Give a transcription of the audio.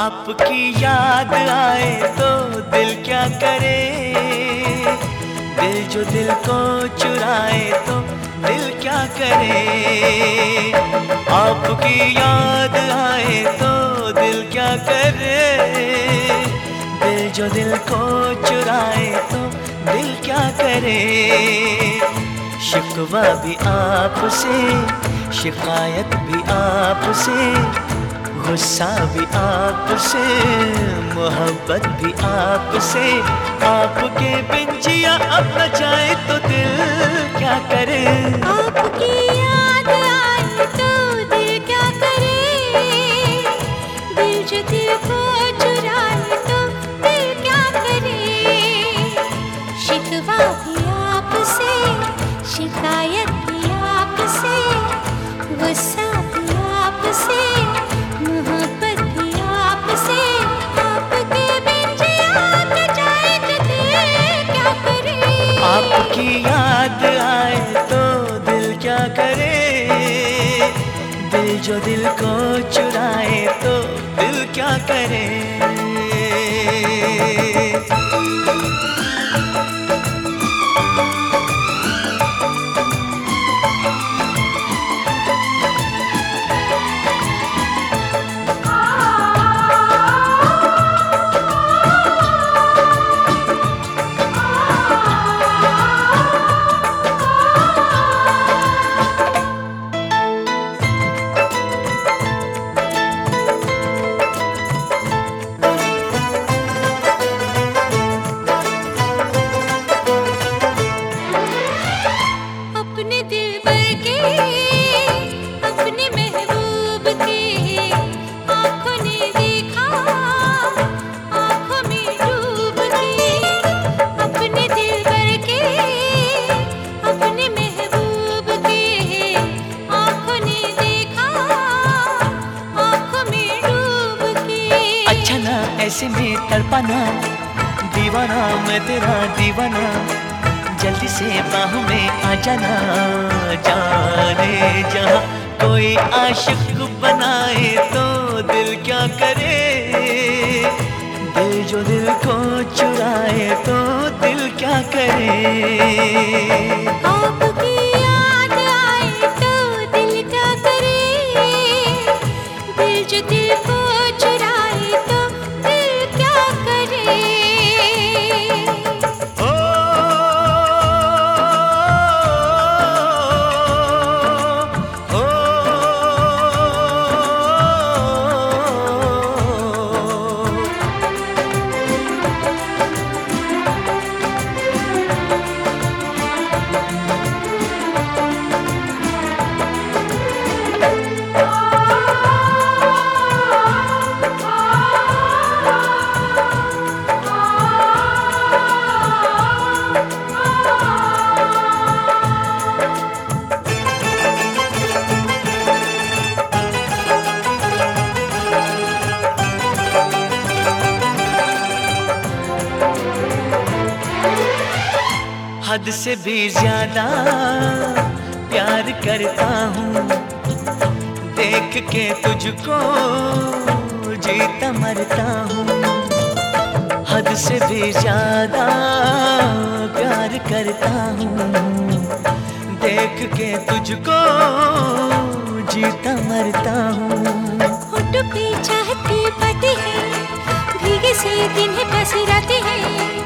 आपकी याद आए तो दिल क्या करे? दिल जो दिल को चुराए तो दिल क्या करे? आपकी याद आए तो दिल क्या करे? दिल जो दिल को चुराए तो दिल क्या करे? शिकवा भी आपसे, शिकायत भी आपसे गुस्सा भी आपसे, मोहब्बत भी आपसे। आपके बिन जिया अब न जाए तो दिल क्या करे? जो दिल को चुराए तो दिल क्या करे? ऐसे में तड़पाना दीवाना, मैं तेरा दीवाना, जल्दी से बाहों में आ जाना। जाने जहाँ कोई आशिक बनाए तो दिल क्या करे? दिल जो दिल को चुराए तो दिल क्या करे? आपकी हद से भी ज़्यादा प्यार करता हूँ। देख के तुझको जीता मरता हूँ। हद से भी ज़्यादा प्यार करता हूँ। देख के तुझको जीता मरता हूँ। चाहती बातें हैं, भीगे से दिन बस मुलाकातें हैं।